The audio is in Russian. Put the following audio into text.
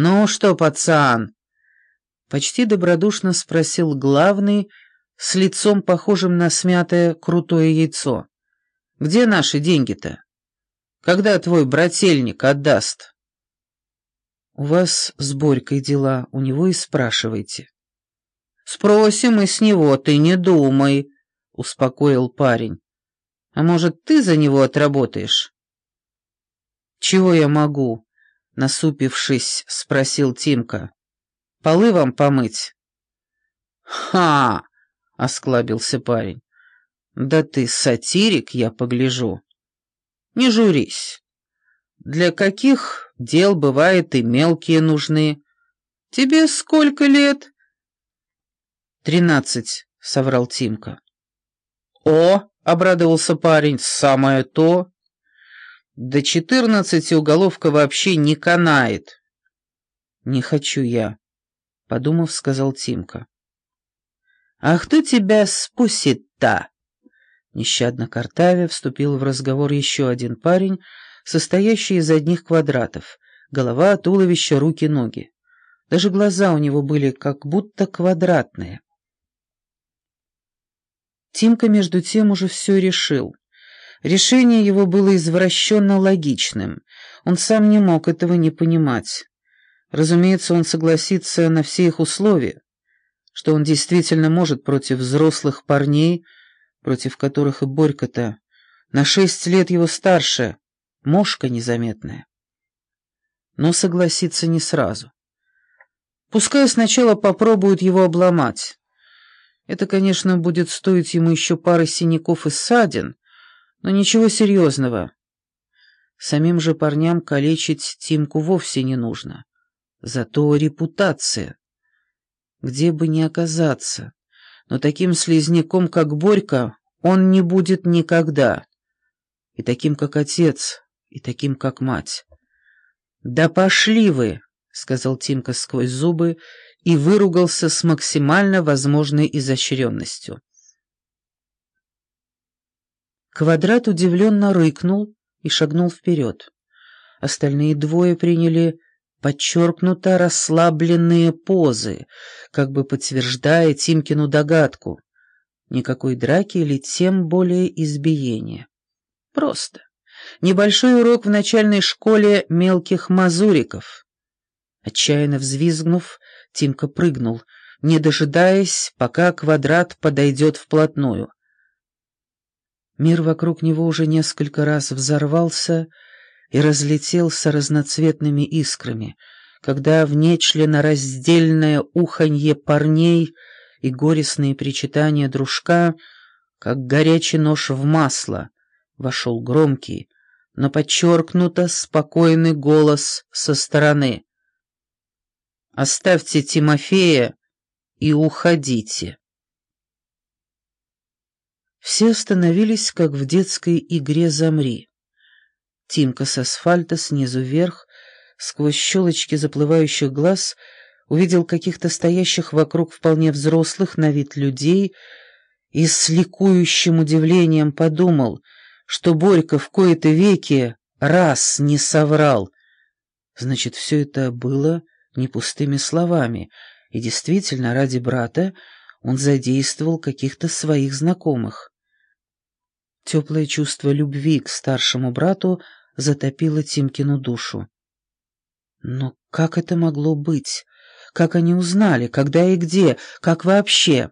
«Ну что, пацан?» Почти добродушно спросил главный, с лицом похожим на смятое крутое яйцо. «Где наши деньги-то? Когда твой брательник отдаст?» «У вас с Борькой дела, у него и спрашивайте». «Спросим и с него, ты не думай», — успокоил парень. «А может, ты за него отработаешь?» «Чего я могу?» — насупившись, спросил Тимка. «Полы вам помыть?» «Ха!» — осклабился парень. «Да ты сатирик, я погляжу. Не журись. Для каких дел, бывает, и мелкие нужны? Тебе сколько лет?» «Тринадцать», — соврал Тимка. «О!» — обрадовался парень. «Самое то!» До четырнадцати уголовка вообще не канает. Не хочу я, подумав, сказал Тимка. А кто тебя спустит-то? Нещадно картавя вступил в разговор еще один парень, состоящий из одних квадратов. Голова, туловище, руки, ноги. Даже глаза у него были как будто квадратные. Тимка между тем уже все решил. Решение его было извращенно логичным. Он сам не мог этого не понимать. Разумеется, он согласится на все их условия, что он действительно может против взрослых парней, против которых и Борька-то на шесть лет его старше, мошка незаметная. Но согласиться не сразу. Пускай сначала попробуют его обломать. Это, конечно, будет стоить ему еще пары синяков и ссадин, но ничего серьезного. Самим же парням калечить Тимку вовсе не нужно. Зато репутация. Где бы ни оказаться, но таким слизняком, как Борька, он не будет никогда. И таким, как отец, и таким, как мать. «Да пошли вы!» — сказал Тимка сквозь зубы и выругался с максимально возможной изощренностью. Квадрат удивленно рыкнул и шагнул вперед. Остальные двое приняли подчеркнуто расслабленные позы, как бы подтверждая Тимкину догадку. Никакой драки или тем более избиения. Просто. Небольшой урок в начальной школе мелких мазуриков. Отчаянно взвизгнув, Тимка прыгнул, не дожидаясь, пока квадрат подойдет вплотную. Мир вокруг него уже несколько раз взорвался и разлетелся разноцветными искрами, когда в нечленораздельное уханье парней и горестные причитания дружка, как горячий нож в масло, вошел громкий, но подчеркнуто спокойный голос со стороны. «Оставьте Тимофея и уходите». Все остановились, как в детской игре «Замри». Тимка с асфальта снизу вверх, сквозь щелочки заплывающих глаз, увидел каких-то стоящих вокруг вполне взрослых на вид людей и с ликующим удивлением подумал, что Борька в кои-то веки раз не соврал. Значит, все это было не пустыми словами, и действительно ради брата он задействовал каких-то своих знакомых. Теплое чувство любви к старшему брату затопило Тимкину душу. Но как это могло быть? Как они узнали? Когда и где? Как вообще?